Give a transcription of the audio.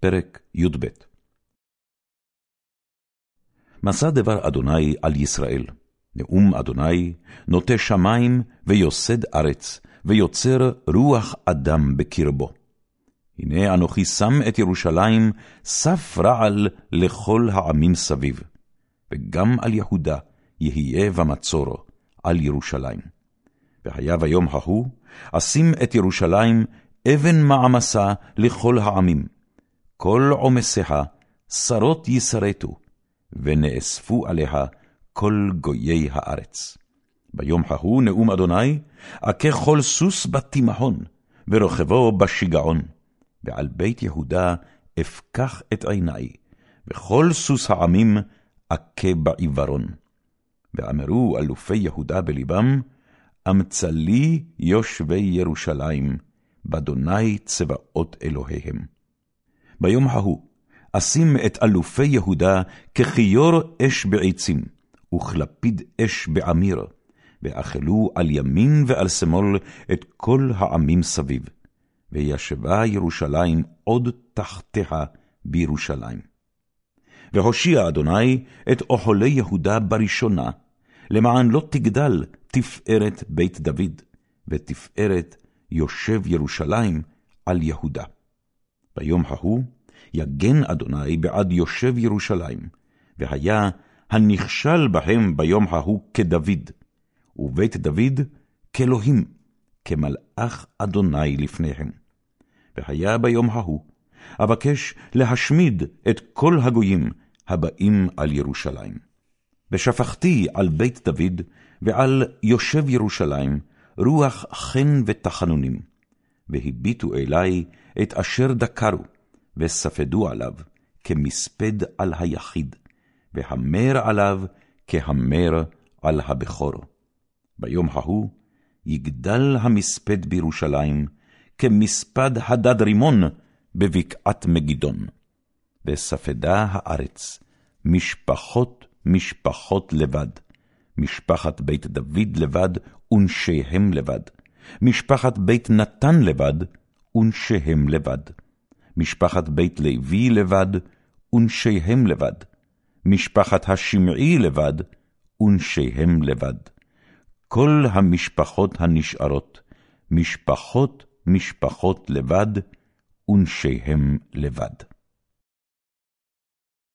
פרק י"ב מסע דבר אדוני על ישראל, נאום אדוני, נוטה שמים ויוסד ארץ, ויוצר רוח אדם בקרבו. הנה אנוכי שם את ירושלים סף רעל לכל העמים סביב, וגם על יהודה יהיה במצור על ירושלים. והיה ביום ההוא, אשים את ירושלים אבן מעמסה לכל העמים. כל עומסיה שרות ישרתו, ונאספו עליה כל גויי הארץ. ביום ההוא נאום אדוני, אכה כל סוס בתימהון, ורוכבו בשיגעון. ועל בית יהודה אפקח את עיני, וכל סוס העמים אכה בעיוורון. ואמרו אלופי יהודה בלבם, אמצא לי יושבי ירושלים, באדוני צבאות אלוהיהם. ביום ההוא, אשים את אלופי יהודה ככיור אש בעצים, וכלפיד אש בעמיר, ואכלו על ימין ועל שמאל את כל העמים סביב, וישבה ירושלים עוד תחתיה בירושלים. והושיע אדוני את אוכלי יהודה בראשונה, למען לא תגדל תפארת בית דוד, ותפארת יושב ירושלים על יהודה. ביום ההוא יגן אדוני בעד יושב ירושלים, והיה הנכשל בהם ביום ההוא כדוד, ובית דוד כאלוהים, כמלאך אדוני לפניהם. והיה ביום ההוא, אבקש להשמיד את כל הגויים הבאים על ירושלים. ושפכתי על בית דוד ועל יושב ירושלים רוח חן ותחנונים, והביטו אלי את אשר דקרו, וספדו עליו כמספד על היחיד, והמר עליו כהמר על הבכור. ביום ההוא יגדל המספד בירושלים, כמספד הדד רימון בבקעת מגידון. וספדה הארץ, משפחות משפחות לבד, משפחת בית דוד לבד, ונשיהם לבד, משפחת בית נתן לבד, ונשיהם לבד, משפחת בית לוי לבד, ונשיהם לבד, משפחת השמעי לבד, ונשיהם לבד. כל המשפחות הנשארות, משפחות משפחות לבד, ונשיהם לבד.